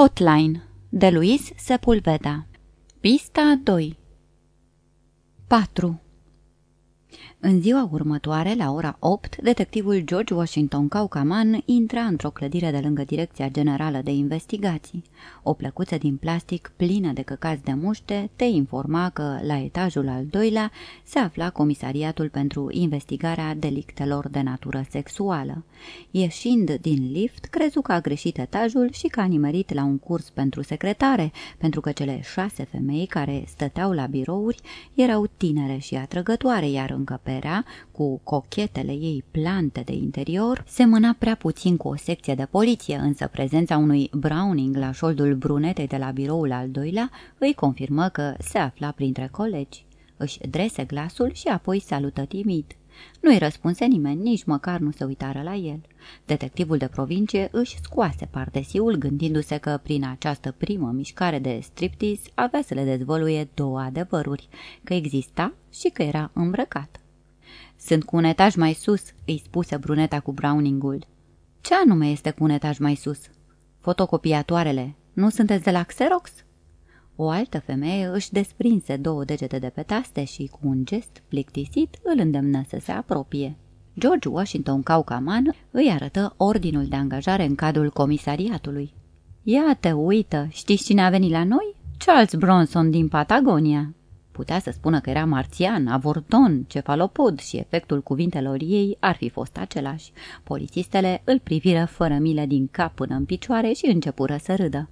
Hotline de Luis Sepulveda. Pista 2 4 în ziua următoare, la ora 8, detectivul George Washington Caucaman intra într-o clădire de lângă Direcția Generală de Investigații. O plăcuță din plastic plină de căcați de muște te informa că, la etajul al doilea, se afla Comisariatul pentru Investigarea Delictelor de Natură Sexuală. Ieșind din lift, crezu că a greșit etajul și că a nimerit la un curs pentru secretare, pentru că cele șase femei care stăteau la birouri erau tinere și atrăgătoare, iar încă încăperea, cu cochetele ei plante de interior, semăna prea puțin cu o secție de poliție, însă prezența unui Browning la șoldul brunetei de la biroul al doilea îi confirmă că se afla printre colegi. Își drese glasul și apoi salută timid. Nu-i răspunse nimeni, nici măcar nu se uitară la el. Detectivul de provincie își scoase partesiul gândindu-se că prin această primă mișcare de striptease avea să le dezvăluie două adevăruri, că exista și că era îmbrăcat. Sunt cu un etaj mai sus," îi spuse bruneta cu Browningul. Ce anume este cu un etaj mai sus?" Fotocopiatoarele. Nu sunteți de la Xerox?" O altă femeie își desprinse două degete de pe taste și, cu un gest plictisit, îl îndemnă să se apropie. George Washington Caucaman îi arătă ordinul de angajare în cadrul comisariatului. Ia te uită, știți cine a venit la noi? Charles Bronson din Patagonia." Putea să spună că era marțian, avorton, cefalopod și efectul cuvintelor ei ar fi fost același. Polițistele îl priviră fără milă din cap până în picioare și începură să râdă.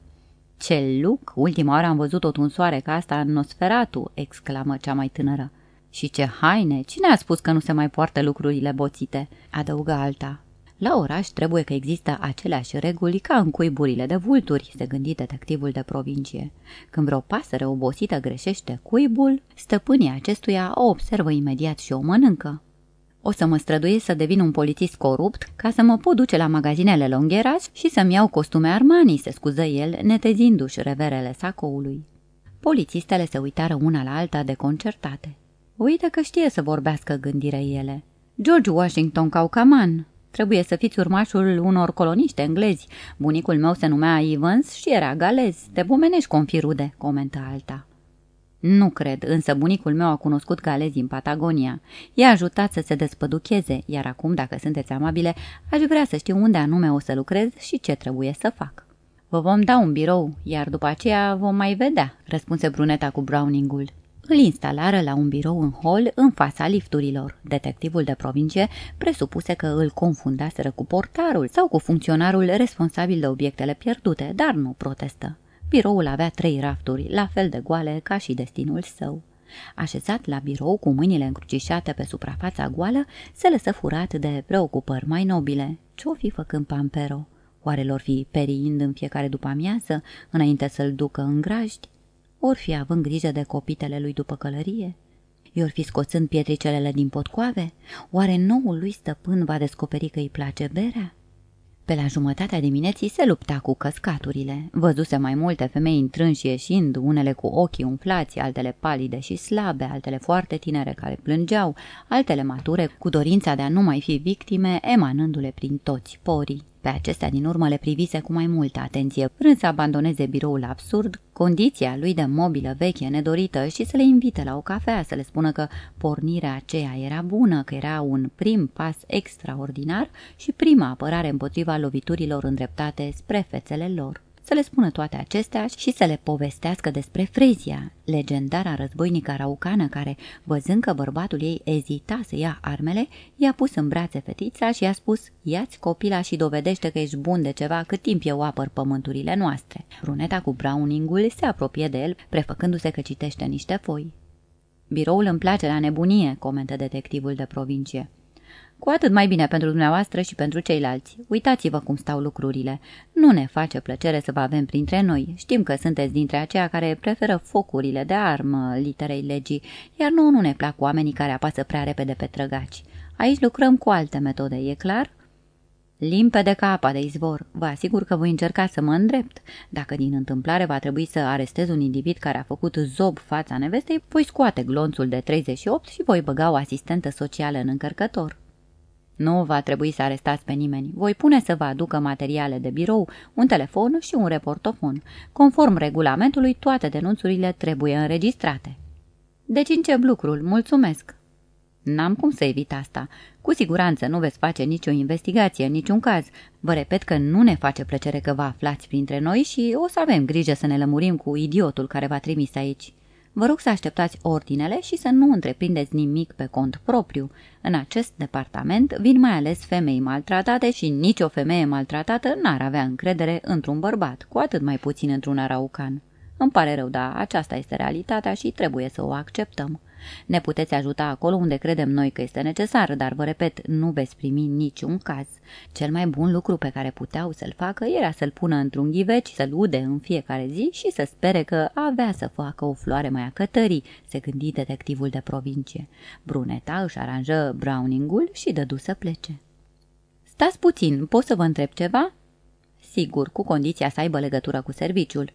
Ce luc! Ultima oară am văzut o tunsoare ca asta în Nosferatu!" exclamă cea mai tânără. Și ce haine! Cine a spus că nu se mai poartă lucrurile boțite?" adăugă alta. La oraș trebuie că există aceleași reguli ca în cuiburile de vulturi, se gândi detectivul de provincie. Când vreo pasăre obosită greșește cuibul, stăpânii acestuia o observă imediat și o mănâncă. O să mă străduiesc să devin un polițist corupt ca să mă pot duce la magazinele Longheras și să-mi iau costume Armani, se scuză el, netezindu-și reverele sacoului. Polițistele se uitară una la alta de concertate. Uite că știe să vorbească gândire ele. George Washington Caucaman, Trebuie să fiți urmașul unor coloniști englezi. Bunicul meu se numea Evans și era galez. Te pomenești confirude, comentă alta. Nu cred, însă bunicul meu a cunoscut galezi în Patagonia. I-a ajutat să se despăducheze, iar acum, dacă sunteți amabile, aș vrea să știu unde anume o să lucrez și ce trebuie să fac. Vă vom da un birou, iar după aceea vom mai vedea, răspunse bruneta cu Browningul. Îl instalară la un birou în hol în fața lifturilor. Detectivul de provincie presupuse că îl confundaseră cu portarul sau cu funcționarul responsabil de obiectele pierdute, dar nu protestă. Biroul avea trei rafturi, la fel de goale ca și destinul său. Așezat la birou cu mâinile încrucișate pe suprafața goală, se lăsă furat de preocupări mai nobile. Ce-o fi făcând Pampero? Oare lor fi periind în fiecare după amiază, înainte să-l ducă în grajdi? Ori fi având grijă de copitele lui după călărie, i-or fi scoțând pietricelele din potcoave, oare noul lui stăpân va descoperi că îi place berea? Pe la jumătatea dimineții se lupta cu căscaturile. Văzuse mai multe femei intrând și ieșind, unele cu ochii umflați, altele palide și slabe, altele foarte tinere care plângeau, altele mature cu dorința de a nu mai fi victime, emanându-le prin toți porii. Pe acestea din urmă le privise cu mai multă atenție, vrând să abandoneze biroul absurd, condiția lui de mobilă veche nedorită și să le invite la o cafea, să le spună că pornirea aceea era bună, că era un prim pas extraordinar și prima apărare împotriva loviturilor îndreptate spre fețele lor să le spună toate acestea și să le povestească despre Frezia, legendara războinică raucană care, văzând că bărbatul ei ezita să ia armele, i-a pus în brațe fetița și i-a spus, ia-ți copila și dovedește că ești bun de ceva cât timp eu apăr pământurile noastre. Bruneta cu Browningul se apropie de el, prefăcându-se că citește niște foi. Biroul îmi place la nebunie, comentă detectivul de provincie. Cu atât mai bine pentru dumneavoastră și pentru ceilalți. Uitați-vă cum stau lucrurile. Nu ne face plăcere să vă avem printre noi. Știm că sunteți dintre aceia care preferă focurile de armă literei legii, iar nouă nu ne plac oamenii care apasă prea repede pe trăgaci. Aici lucrăm cu alte metode, e clar? Limpede ca apa de izvor. Vă asigur că voi încerca să mă îndrept. Dacă din întâmplare va trebui să arestez un individ care a făcut zob fața nevestei, voi scoate glonțul de 38 și voi băga o asistentă socială în încărcător. Nu va trebui să arestați pe nimeni. Voi pune să vă aducă materiale de birou, un telefon și un reportofon. Conform regulamentului, toate denunțurile trebuie înregistrate. Deci încep lucrul, mulțumesc. N-am cum să evit asta. Cu siguranță nu veți face nicio investigație, niciun caz. Vă repet că nu ne face plăcere că vă aflați printre noi și o să avem grijă să ne lămurim cu idiotul care v-a trimis aici. Vă rog să așteptați ordinele și să nu întreprindeți nimic pe cont propriu. În acest departament vin mai ales femei maltratate și nicio femeie maltratată n-ar avea încredere într-un bărbat, cu atât mai puțin într-un araucan. Îmi pare rău, dar aceasta este realitatea și trebuie să o acceptăm. Ne puteți ajuta acolo unde credem noi că este necesar, dar vă repet, nu veți primi niciun caz. Cel mai bun lucru pe care puteau să-l facă era să-l pună într-un ghiveci, să-l ude în fiecare zi și să spere că avea să facă o floare mai acătării, se gândi detectivul de provincie. Bruneta își aranjă Browningul și dădu să plece. Stați puțin, pot să vă întreb ceva?" Sigur, cu condiția să aibă legătură cu serviciul."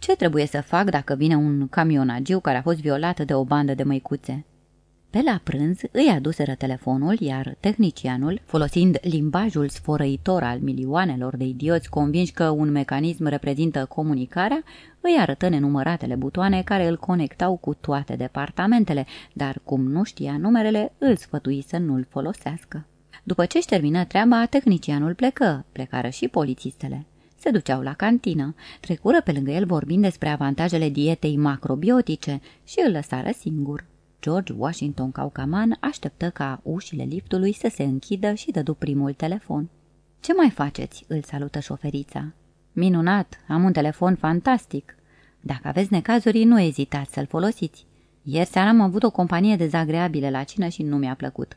Ce trebuie să fac dacă vine un camionagiu care a fost violat de o bandă de măicuțe? Pe la prânz îi aduseră telefonul, iar tehnicianul, folosind limbajul sfărăitor al milioanelor de idioți convinși că un mecanism reprezintă comunicarea, îi arătă nenumăratele butoane care îl conectau cu toate departamentele, dar cum nu știa numerele, îl sfătui să nu-l folosească. După ce-și termină treaba, tehnicianul plecă, plecară și polițistele se duceau la cantină, trecură pe lângă el vorbind despre avantajele dietei macrobiotice și îl lăsară singur. George Washington Caucaman așteptă ca ușile liftului să se închidă și dădu primul telefon. Ce mai faceți?" îl salută șoferița. Minunat, am un telefon fantastic. Dacă aveți necazuri, nu ezitați să-l folosiți. Ieri seara am avut o companie dezagreabilă la cină și nu mi-a plăcut."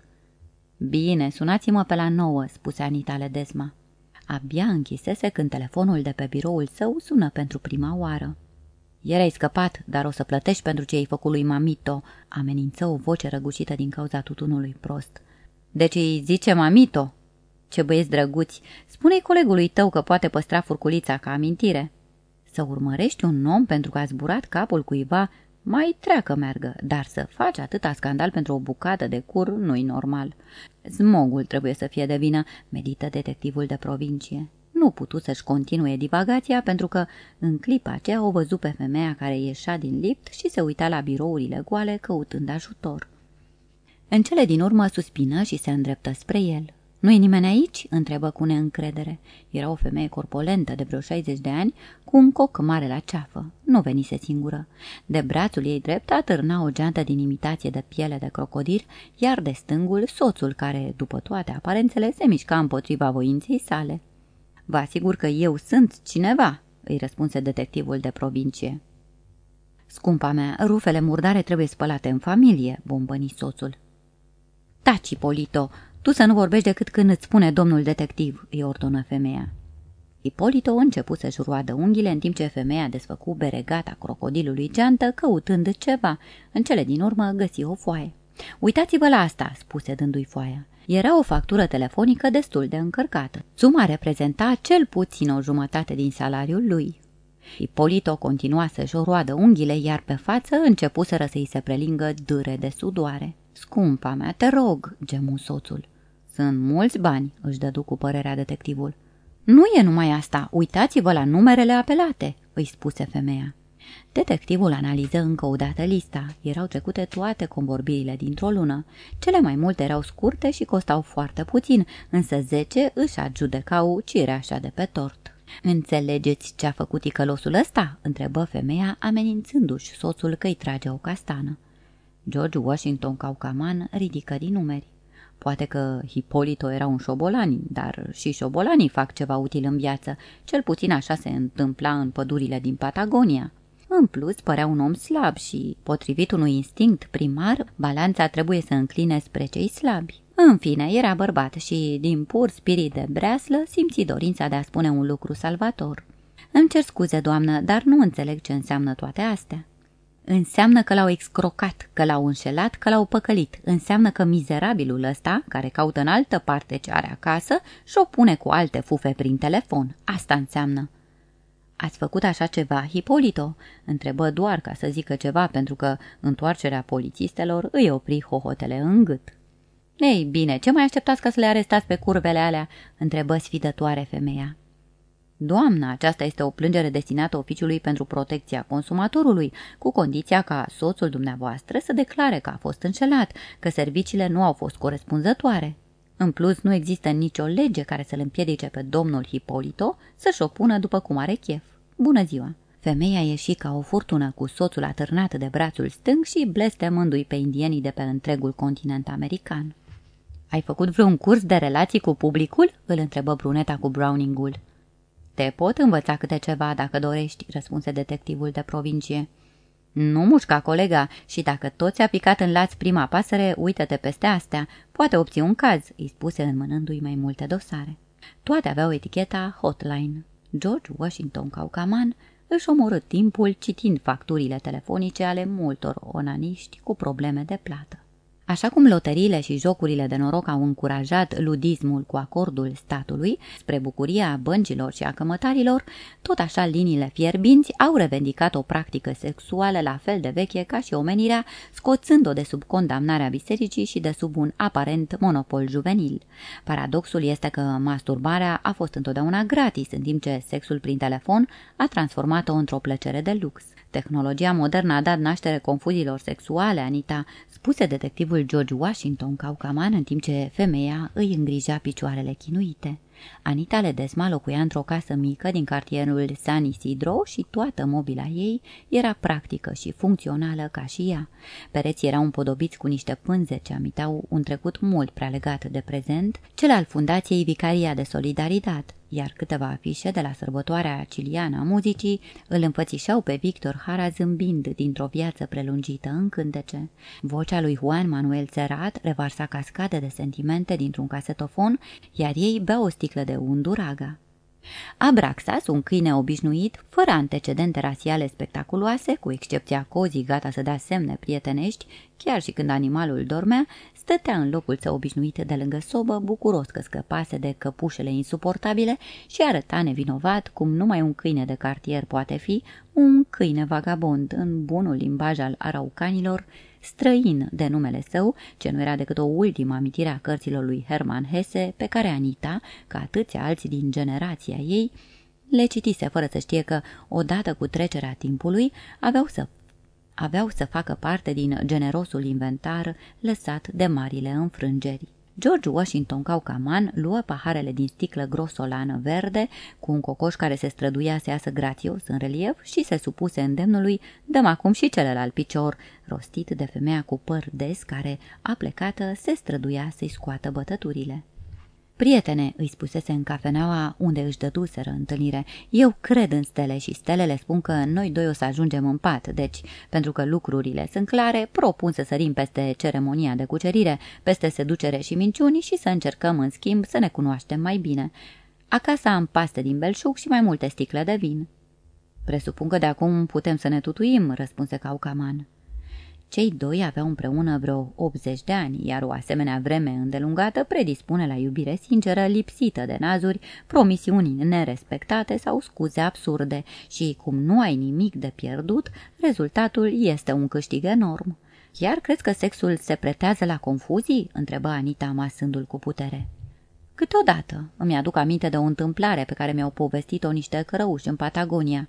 Bine, sunați-mă pe la nouă," spuse Anita Ledesma. Abia închisese când telefonul de pe biroul său sună pentru prima oară. Ieri ai scăpat, dar o să plătești pentru ce ai făcut lui Mamito, amenință o voce răgușită din cauza tutunului prost. Deci îi zice Mamito? Ce băieți drăguți, spune-i colegului tău că poate păstra furculița ca amintire. Să urmărești un om pentru că a zburat capul cuiva mai treacă meargă, dar să faci atâta scandal pentru o bucată de cur nu-i normal. Smogul trebuie să fie de vină, medită detectivul de provincie. Nu putu să-și continue divagația pentru că în clipa aceea o văzu pe femeia care ieșea din lift și se uita la birourile goale căutând ajutor. În cele din urmă suspină și se îndreptă spre el. Nu-i nimeni aici?" întrebă cu neîncredere. Era o femeie corpolentă de vreo 60 de ani, cu un coc mare la ceafă. Nu venise singură. De brațul ei drept atârna o geantă din imitație de piele de crocodil, iar de stângul soțul care, după toate aparențele, se mișca împotriva voinței sale. Vă asigur că eu sunt cineva," îi răspunse detectivul de provincie. Scumpa mea, rufele murdare trebuie spălate în familie," bombăni soțul. Taci, Polito, tu să nu vorbești decât când îți spune domnul detectiv," îi ordonă femeia. Ipolito început să-și roadă unghiile în timp ce femeia desfăcu beregata crocodilului geantă căutând ceva. În cele din urmă găsi o foaie. Uitați-vă la asta," spuse dându-i foaia. Era o factură telefonică destul de încărcată. Suma reprezenta cel puțin o jumătate din salariul lui. Ipolito continua să-și roadă unghiile, iar pe față începuseră să-i se prelingă dâre de sudoare. Scumpa mea, te rog," gemu soțul. Sunt mulți bani," își dădu cu părerea detectivul. Nu e numai asta, uitați-vă la numerele apelate," îi spuse femeia. Detectivul analiză încă o dată lista. Erau trecute toate convorbirile dintr-o lună. Cele mai multe erau scurte și costau foarte puțin, însă zece își adjudecau cireașa de pe tort. Înțelegeți ce a făcut icălosul ăsta?" întrebă femeia, amenințându-și soțul că îi trage o castană. George Washington Caucaman ridică din numeri. Poate că Hipolito era un șobolan, dar și șobolanii fac ceva util în viață. Cel puțin așa se întâmpla în pădurile din Patagonia. În plus, părea un om slab și, potrivit unui instinct primar, balanța trebuie să încline spre cei slabi. În fine, era bărbat și, din pur spirit de breaslă, simți dorința de a spune un lucru salvator. Îmi cer scuze, doamnă, dar nu înțeleg ce înseamnă toate astea. Înseamnă că l-au excrocat, că l-au înșelat, că l-au păcălit. Înseamnă că mizerabilul ăsta, care caută în altă parte ce are acasă, și-o pune cu alte fufe prin telefon. Asta înseamnă. Ați făcut așa ceva, Hipolito?" întrebă doar ca să zică ceva, pentru că întoarcerea polițistelor îi opri hohotele în gât. Ei, bine, ce mai așteptați ca să le arestați pe curvele alea?" întrebă sfidătoare femeia. Doamna, aceasta este o plângere destinată oficiului pentru protecția consumatorului, cu condiția ca soțul dumneavoastră să declare că a fost înșelat, că serviciile nu au fost corespunzătoare. În plus, nu există nicio lege care să-l împiedice pe domnul Hipolito să-și opună după cum are chef. Bună ziua! Femeia ieși ca o furtună cu soțul atârnat de brațul stâng și blestemându-i pe indienii de pe întregul continent american. Ai făcut vreun curs de relații cu publicul?" îl întrebă bruneta cu Browningul. Te pot învăța câte ceva dacă dorești," răspunse detectivul de provincie. Nu mușca, colega, și dacă tot ți-a picat în laț prima pasăre, uită-te peste astea. Poate obții un caz," îi spuse înmânându-i mai multe dosare. Toate aveau eticheta Hotline. George Washington Caucaman își omorâ timpul citind facturile telefonice ale multor onaniști cu probleme de plată. Așa cum loteriile și jocurile de noroc au încurajat ludismul cu acordul statului, spre bucuria băncilor și a cămătarilor, tot așa liniile fierbinți au revendicat o practică sexuală la fel de veche ca și omenirea, scoțând-o de sub condamnarea bisericii și de sub un aparent monopol juvenil. Paradoxul este că masturbarea a fost întotdeauna gratis, în timp ce sexul prin telefon a transformat-o într-o plăcere de lux. Tehnologia modernă a dat naștere confuziilor sexuale, Anita, spuse detectivul George Washington Caucaman în timp ce femeia îi îngrija picioarele chinuite. Anita Ledesma locuia într-o casă mică din cartierul San Isidro și toată mobila ei era practică și funcțională ca și ea. Pereții erau împodobiți cu niște pânze ce amiteau un trecut mult prea legat de prezent, cel al Fundației Vicaria de Solidaritate iar câteva afișe de la sărbătoarea ciliană a muzicii îl înfățișau pe Victor Hara zâmbind dintr-o viață prelungită în cântece. Vocea lui Juan Manuel Serrat revarsa cascade de sentimente dintr-un casetofon, iar ei bea o sticlă de unduraga. Abraxas, un câine obișnuit, fără antecedente rasiale spectaculoase, cu excepția cozii gata să dea semne prietenești, chiar și când animalul dormea, stătea în locul său obișnuit de lângă sobă, bucuros că scăpase de căpușele insuportabile și arăta nevinovat cum numai un câine de cartier poate fi, un câine vagabond în bunul limbaj al araucanilor, străin de numele său, ce nu era decât o ultimă amintire a cărților lui Herman Hesse, pe care Anita, ca atâția alții din generația ei, le citise fără să știe că, odată cu trecerea timpului, aveau să aveau să facă parte din generosul inventar lăsat de marile înfrângeri. George Washington Caucaman luă paharele din sticlă grosolană verde, cu un cocoș care se străduia să iasă grațios în relief și se supuse îndemnului, dăm acum și celălalt picior, rostit de femeia cu păr des care, aplecată, se străduia să-i scoată bătăturile. Prietene, îi spusese în cafeneaua unde își dăduseră întâlnire, eu cred în stele și stelele spun că noi doi o să ajungem în pat, deci, pentru că lucrurile sunt clare, propun să sărim peste ceremonia de cucerire, peste seducere și minciuni și să încercăm, în schimb, să ne cunoaștem mai bine. Acasă am paste din belșug și mai multe sticle de vin. Presupun că de acum putem să ne tutuim, răspunse Caucaman. Cei doi aveau împreună vreo 80 de ani, iar o asemenea vreme îndelungată predispune la iubire sinceră, lipsită de nazuri, promisiuni nerespectate sau scuze absurde și, cum nu ai nimic de pierdut, rezultatul este un câștig enorm. Chiar crezi că sexul se pretează la confuzii?" întrebă Anita, masându-l cu putere. Câteodată îmi aduc aminte de o întâmplare pe care mi-au povestit-o niște cărăuși în Patagonia.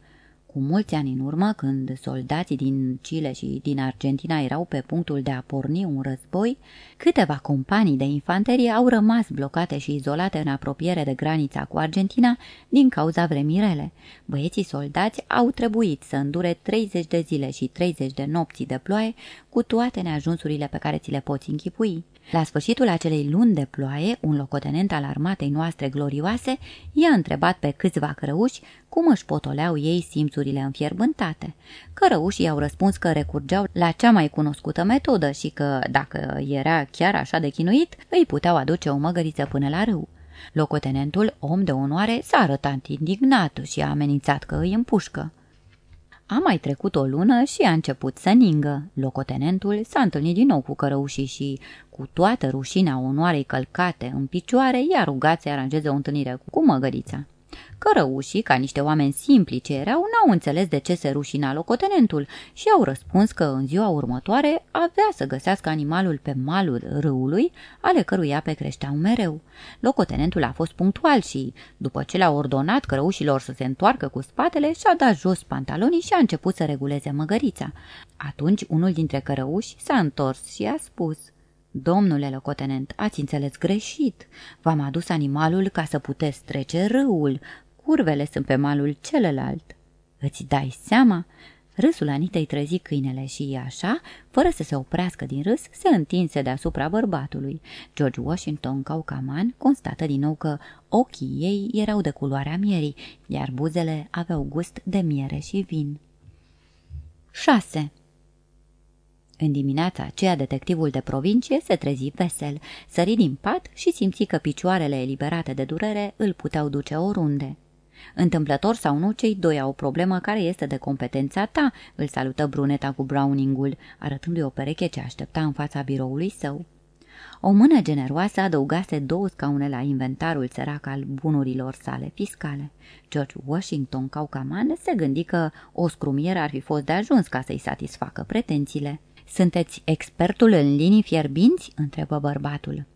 Cu mulți ani în urmă, când soldații din Chile și din Argentina erau pe punctul de a porni un război, câteva companii de infanterie au rămas blocate și izolate în apropiere de granița cu Argentina din cauza vremirele. Băieții soldați au trebuit să îndure 30 de zile și 30 de nopți de ploaie cu toate neajunsurile pe care ți le poți închipui. La sfârșitul acelei luni de ploaie, un locotenent al armatei noastre glorioase i-a întrebat pe câțiva cărăuși cum își potoleau ei simțurile înfierbântate. Cărăușii i-au răspuns că recurgeau la cea mai cunoscută metodă și că, dacă era chiar așa de chinuit, îi puteau aduce o măgăriță până la râu. Locotenentul, om de onoare, s-a arătat indignat și a amenințat că îi împușcă. A mai trecut o lună și a început să ningă. Locotenentul s-a întâlnit din nou cu cărăușii și, cu toată rușinea onoarei călcate în picioare, i-a rugat să aranjeze o întâlnire cu măgărița. Cărăușii, ca niște oameni simpli ce erau, n-au înțeles de ce se rușina locotenentul și au răspuns că în ziua următoare avea să găsească animalul pe malul râului, ale cărui ape creșteau mereu. Locotenentul a fost punctual și, după ce le-a ordonat cărăușilor să se întoarcă cu spatele, și-a dat jos pantalonii și a început să reguleze măgărița. Atunci unul dintre cărăuși s-a întors și a spus – Domnule locotenent, ați înțeles greșit. V-am adus animalul ca să puteți trece râul. Curvele sunt pe malul celălalt. Îți dai seama? Râsul Anitei trezi câinele și așa, fără să se oprească din râs, se întinse deasupra bărbatului. George Washington Caucaman constată din nou că ochii ei erau de culoarea mierii, iar buzele aveau gust de miere și vin. 6. În dimineața aceea, detectivul de provincie se trezi vesel, sări din pat și simți că picioarele eliberate de durere îl puteau duce oriunde. Întâmplător sau nu, cei doi au o problemă care este de competența ta, îl salută bruneta cu Browningul, arătându-i o pereche ce aștepta în fața biroului său. O mână generoasă adăugase două scaune la inventarul sărac al bunurilor sale fiscale. George Washington Caucaman se gândi că o scrumieră ar fi fost de ajuns ca să-i satisfacă pretențiile. Sunteți expertul în linii fierbinți?" întrebă bărbatul.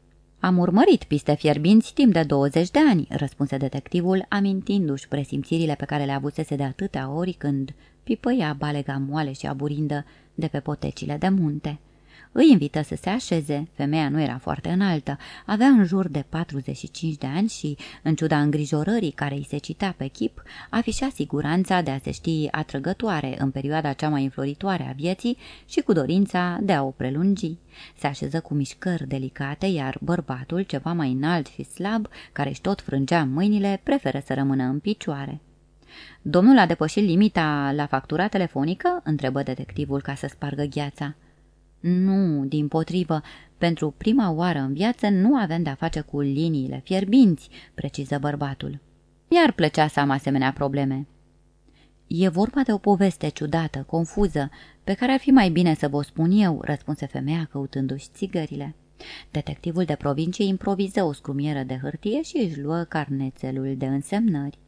Am urmărit piste fierbinți timp de 20 de ani," răspunse detectivul, amintindu-și presimțirile pe care le avusese de atâtea ori când pipăia balega moale și aburindă de pe potecile de munte. Îi invită să se așeze. Femeia nu era foarte înaltă, avea în jur de 45 de ani și, în ciuda îngrijorării care îi se citea pe chip, afișa siguranța de a se ști atrăgătoare în perioada cea mai înfloritoare a vieții și cu dorința de a o prelungi. Se așeză cu mișcări delicate, iar bărbatul, ceva mai înalt și slab, care își tot frângea mâinile, preferă să rămână în picioare. Domnul a depășit limita la factura telefonică?" întrebă detectivul ca să spargă gheața. Nu, din potrivă, pentru prima oară în viață nu avem de-a face cu liniile fierbinți, preciză bărbatul. Iar plăcea să am asemenea probleme. E vorba de o poveste ciudată, confuză, pe care ar fi mai bine să vă spun eu, răspunse femeia căutându-și țigările. Detectivul de provincie improviză o scrumieră de hârtie și își luă carnețelul de însemnări.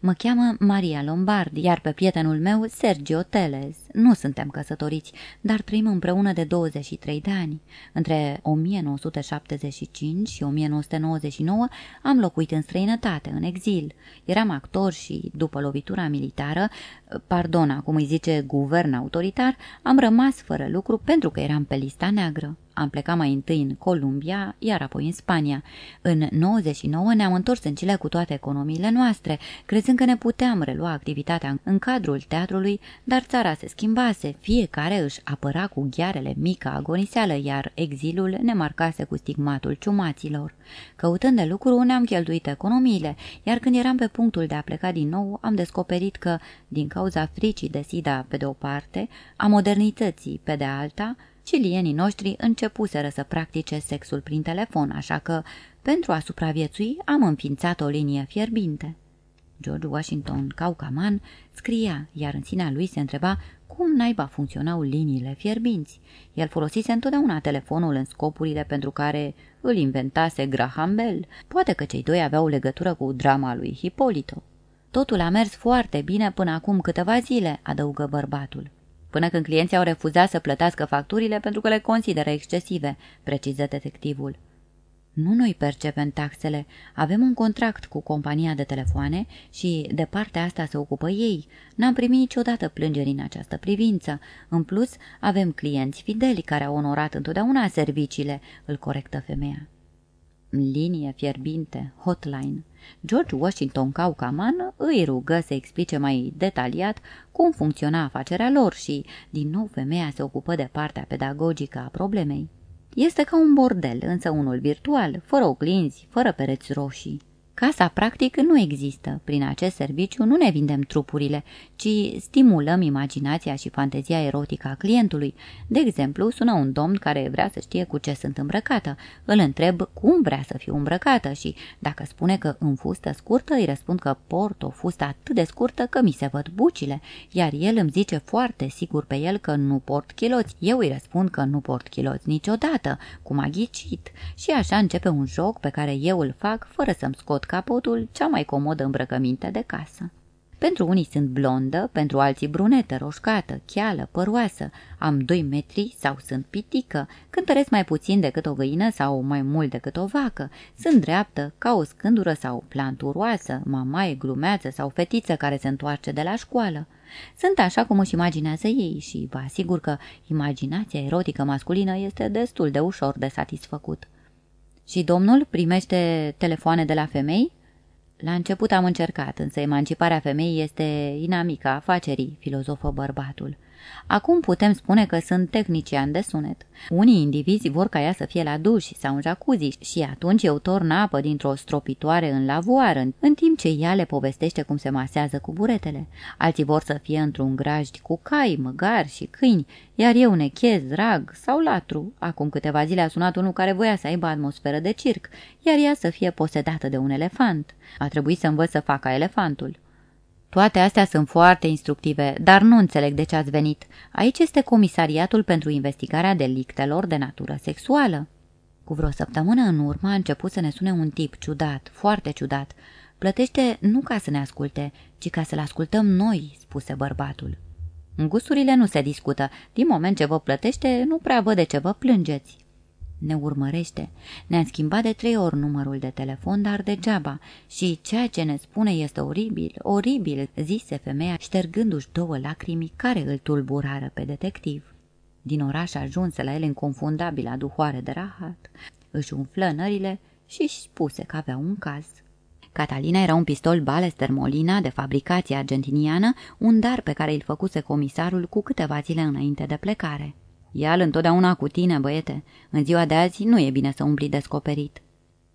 Mă cheamă Maria Lombard, iar pe prietenul meu Sergio Teles. Nu suntem căsătoriți, dar trăim împreună de 23 de ani. Între 1975 și 1999 am locuit în străinătate, în exil. Eram actor și, după lovitura militară, pardon, acum îi zice guvern autoritar, am rămas fără lucru pentru că eram pe lista neagră. Am plecat mai întâi în Columbia, iar apoi în Spania. În 99 ne-am întors în Chile cu toate economiile noastre, crezând că ne puteam relua activitatea în cadrul teatrului, dar țara se schimbase, fiecare își apăra cu ghearele mică agoniseală, iar exilul ne marcase cu stigmatul ciumaților. Căutând de lucru, ne-am cheltuit economiile, iar când eram pe punctul de a pleca din nou, am descoperit că, din cauza fricii de sida pe de o parte, a modernității pe de alta, Cilienii noștri începuseră să practice sexul prin telefon, așa că, pentru a supraviețui, am înființat o linie fierbinte. George Washington Caucaman scria, iar în sinea lui se întreba cum naiba funcționau liniile fierbinți. El folosise întotdeauna telefonul în scopurile pentru care îl inventase Graham Bell. Poate că cei doi aveau legătură cu drama lui Hipolito. Totul a mers foarte bine până acum câteva zile, adăugă bărbatul până când clienții au refuzat să plătească facturile pentru că le consideră excesive, preciză detectivul. Nu noi percepem taxele, avem un contract cu compania de telefoane și de partea asta se ocupă ei. N-am primit niciodată plângeri în această privință. În plus, avem clienți fideli care au onorat întotdeauna serviciile, îl corectă femeia. Linie fierbinte, hotline. George Washington Caucaman îi rugă să explice mai detaliat cum funcționa afacerea lor și, din nou, femeia se ocupă de partea pedagogică a problemei. Este ca un bordel, însă unul virtual, fără oglinzi, fără pereți roșii. Casa practic nu există. Prin acest serviciu nu ne vindem trupurile, ci stimulăm imaginația și fantezia erotică a clientului. De exemplu, sună un domn care vrea să știe cu ce sunt îmbrăcată. Îl întreb cum vrea să fiu îmbrăcată și, dacă spune că în fustă scurtă, îi răspund că port o fustă atât de scurtă că mi se văd bucile, iar el îmi zice foarte sigur pe el că nu port chiloți. Eu îi răspund că nu port chiloți niciodată, cum a ghicit. Și așa începe un joc pe care eu îl fac fără să-mi scot capotul, cea mai comodă îmbrăcăminte de casă. Pentru unii sunt blondă, pentru alții brunetă, roșcată, cheală, păroasă, am doi metri sau sunt pitică, cântăresc mai puțin decât o găină sau mai mult decât o vacă, sunt dreaptă, ca o scândură sau planturoasă, mamaie, glumeață sau fetiță care se întoarce de la școală. Sunt așa cum își imaginează ei și vă asigur că imaginația erotică masculină este destul de ușor de satisfăcut. Și domnul primește telefoane de la femei? La început am încercat, însă emanciparea femeii este inamica afacerii, filozofă bărbatul. Acum putem spune că sunt tehniciani de sunet. Unii indivizi vor ca ea să fie la duș sau în jacuzzi și atunci eu torn apă dintr-o stropitoare în lavoar, în timp ce ea le povestește cum se masează cu buretele. Alții vor să fie într-un grajd cu cai, măgari și câini, iar eu nechez, drag sau latru. Acum câteva zile a sunat unul care voia să aibă atmosferă de circ, iar ea să fie posedată de un elefant. A trebuit să învăț să facă elefantul. Toate astea sunt foarte instructive, dar nu înțeleg de ce ați venit. Aici este comisariatul pentru investigarea delictelor de natură sexuală. Cu vreo săptămână în urmă a început să ne sune un tip ciudat, foarte ciudat. Plătește nu ca să ne asculte, ci ca să-l ascultăm noi, spuse bărbatul. Gusturile nu se discută. Din moment ce vă plătește, nu prea văd de ce vă plângeți. Ne urmărește. Ne-a schimbat de trei ori numărul de telefon, dar degeaba. Și ceea ce ne spune este oribil, oribil, zise femeia, ștergându-și două lacrimi care îl tulburară pe detectiv. Din oraș ajunse la el inconfundabilă duhoare de rahat. Își umflă nările și își spuse că avea un caz. Catalina era un pistol Balester Molina de fabricație argentiniană, un dar pe care îl făcuse comisarul cu câteva zile înainte de plecare. Ia-l întotdeauna cu tine, băiete. În ziua de azi nu e bine să umbli descoperit.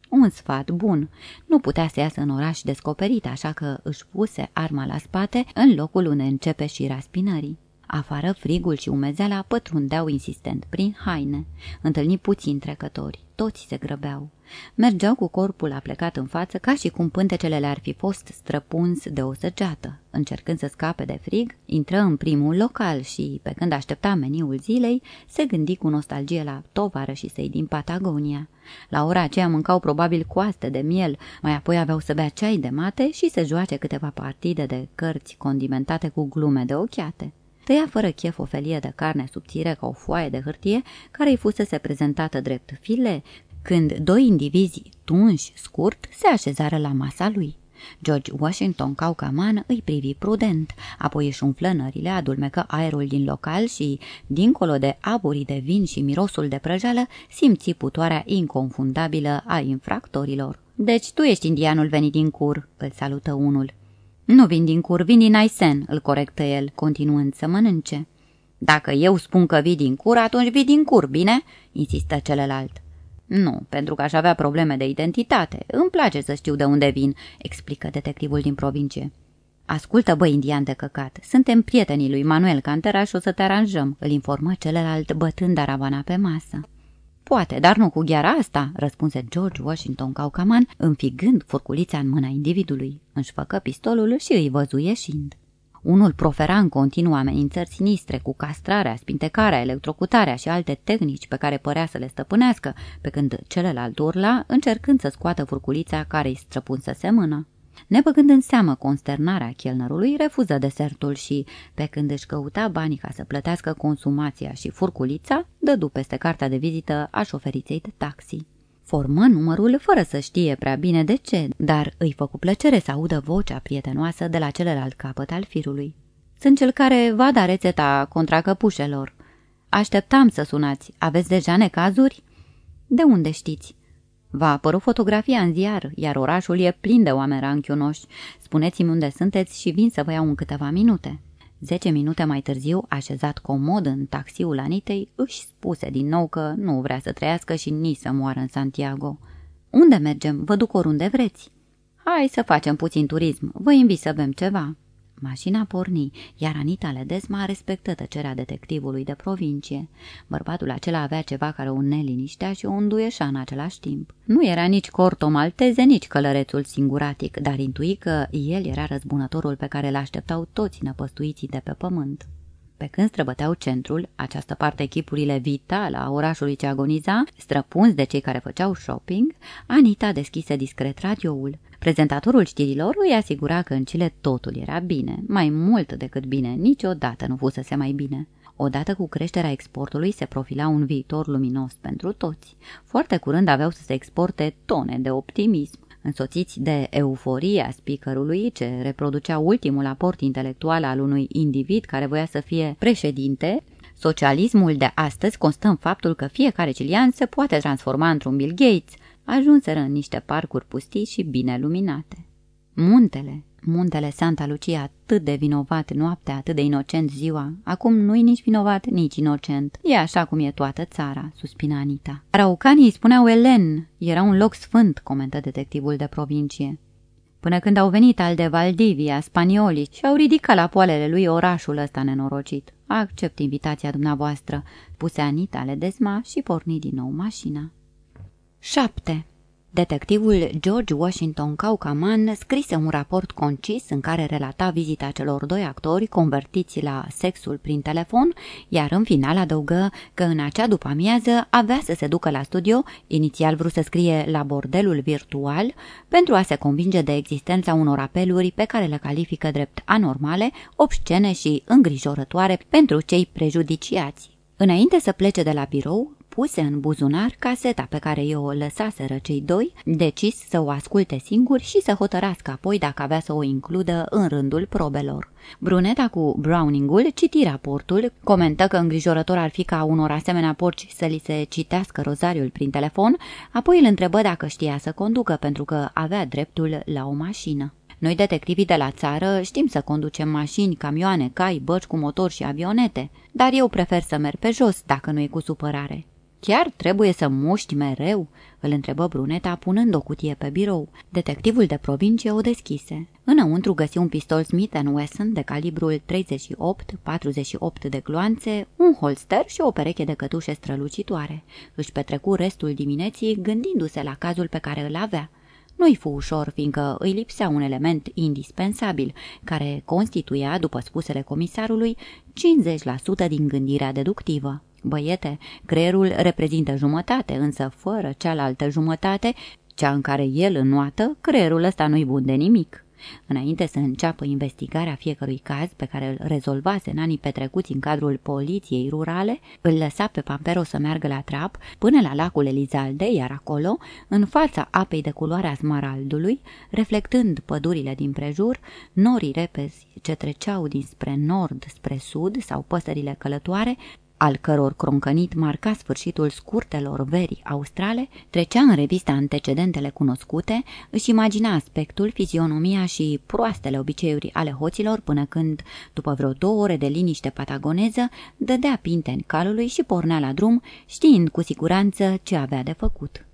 Un sfat bun. Nu putea să iasă în oraș descoperit, așa că își puse arma la spate în locul unde începe și raspinării. Afară frigul și umezeala pătrundeau insistent prin haine. Întâlni puțini trecători, toți se grăbeau. Mergeau cu corpul aplecat în față ca și cum pântecele le-ar fi fost străpuns de o săgeată. Încercând să scape de frig, intră în primul local și, pe când aștepta meniul zilei, se gândi cu nostalgie la tovară și săi din Patagonia. La ora aceea mâncau probabil coaste de miel, mai apoi aveau să bea ceai de mate și să joace câteva partide de cărți condimentate cu glume de ochiate. Tăia fără chef o felie de carne subțire ca o foaie de hârtie care îi fusese prezentată drept file, când doi indivizi tunși scurt se așezară la masa lui. George Washington Caucaman îi privi prudent, apoi își umflă nările, adulmecă aerul din local și, dincolo de aburii de vin și mirosul de prăjală, simți putoarea inconfundabilă a infractorilor. Deci tu ești indianul venit din cur," îl salută unul. Nu vin din cur, vin din Aisen," îl corectă el, continuând să mănânce. Dacă eu spun că vii din cur, atunci vii din cur, bine?" insistă celălalt. Nu, pentru că aș avea probleme de identitate. Îmi place să știu de unde vin," explică detectivul din provincie. Ascultă, băi, indian de căcat, suntem prietenii lui Manuel Cantera și o să te aranjăm," îl informă celălalt bătând aravana pe masă. Poate, dar nu cu gheara asta," răspunse George Washington Caucaman, înfigând furculița în mâna individului. Își făcă pistolul și îi văzu ieșind. Unul profera în continuu amenințări sinistre cu castrarea, spintecarea, electrocutarea și alte tehnici pe care părea să le stăpânească, pe când celălalt urla, încercând să scoată furculița care îi străpunsese mâna. Nebăgând în seamă consternarea chelnerului, refuză desertul și, pe când își căuta banii ca să plătească consumația și furculița, dădu peste cartea de vizită a șoferiței de taxi. Formă numărul fără să știe prea bine de ce, dar îi făcu plăcere să audă vocea prietenoasă de la celălalt capăt al firului. Sunt cel care va da rețeta contra căpușelor. Așteptam să sunați. Aveți deja necazuri? De unde știți? Va apărut fotografia în ziar, iar orașul e plin de oameni ranchionoși. Spuneți-mi unde sunteți și vin să vă iau în câteva minute. Zece minute mai târziu, așezat comod în taxiul Anitei, își spuse din nou că nu vrea să trăiască și nici să moară în Santiago. Unde mergem? Vă duc oriunde vreți." Hai să facem puțin turism. Vă invit să bem ceva." Mașina porni, iar Anita Ledesma respectă tăcerea detectivului de provincie. Bărbatul acela avea ceva care o neliniștea și o înduieșa în același timp. Nu era nici corto malteze, nici călărețul singuratic, dar intui că el era răzbunătorul pe care l-așteptau toți năpăstuiții de pe pământ. Pe când străbăteau centrul, această parte echipurile vitale a orașului ce agoniza, străpunți de cei care făceau shopping, Anita deschise discret radioul. Prezentatorul știrilor îi asigura că în Chile totul era bine, mai mult decât bine, niciodată nu fusese mai bine. Odată cu creșterea exportului se profila un viitor luminos pentru toți. Foarte curând aveau să se exporte tone de optimism. Însoțiți de euforia speakerului, ce reproducea ultimul aport intelectual al unui individ care voia să fie președinte, socialismul de astăzi constă în faptul că fiecare cilian se poate transforma într-un Bill Gates, ajunseră în niște parcuri pustii și bine luminate. Muntele, muntele Santa Lucia, atât de vinovat noaptea, atât de inocent ziua, acum nu-i nici vinovat, nici inocent. E așa cum e toată țara, suspina Anita. Raucanii îi spuneau Elen, era un loc sfânt, comentă detectivul de provincie. Până când au venit al de Valdivia, spaniolii, și au ridicat la poalele lui orașul ăsta nenorocit. Accept invitația dumneavoastră, puse Anita ledezma și porni din nou mașina. 7. Detectivul George Washington Caucaman scrise un raport concis în care relata vizita celor doi actori convertiți la sexul prin telefon, iar în final adăugă că în acea după-amiază avea să se ducă la studio, inițial vrut să scrie la bordelul virtual, pentru a se convinge de existența unor apeluri pe care le califică drept anormale, obscene și îngrijorătoare pentru cei prejudiciați. Înainte să plece de la birou, puse în buzunar caseta pe care i-o lăsaseră cei doi, decis să o asculte singur și să hotărască apoi dacă avea să o includă în rândul probelor. Bruneta cu Browningul citi raportul, comentă că îngrijorător ar fi ca unor asemenea porci să li se citească rozariul prin telefon, apoi îl întrebă dacă știa să conducă pentru că avea dreptul la o mașină. Noi, detectivii de la țară, știm să conducem mașini, camioane, cai, bărci cu motor și avionete, dar eu prefer să merg pe jos dacă nu e cu supărare. Chiar trebuie să muști mereu?" îl întrebă Bruneta, punând o cutie pe birou. Detectivul de provincie o deschise. Înăuntru găsi un pistol Smith Wesson de calibrul 38, 48 de gloanțe, un holster și o pereche de cătușe strălucitoare. Își petrecu restul dimineții gândindu-se la cazul pe care îl avea. Nu-i fu ușor, fiindcă îi lipsea un element indispensabil, care constituia, după spusele comisarului, 50% din gândirea deductivă. Băiete, creierul reprezintă jumătate, însă fără cealaltă jumătate, cea în care el înnoată, creierul ăsta nu-i bun de nimic. Înainte să înceapă investigarea fiecărui caz pe care îl rezolvase în anii petrecuți în cadrul poliției rurale, îl lăsa pe Pampero să meargă la trap până la lacul Elizalde, iar acolo, în fața apei de culoarea smaraldului, reflectând pădurile din prejur, norii repezi ce treceau dinspre nord spre sud sau păsările călătoare, al căror croncănit marca sfârșitul scurtelor veri australe, trecea în revista antecedentele cunoscute, își imagina aspectul, fizionomia și proastele obiceiuri ale hoților până când, după vreo două ore de liniște patagoneză, dădea pinte în calului și pornea la drum, știind cu siguranță ce avea de făcut.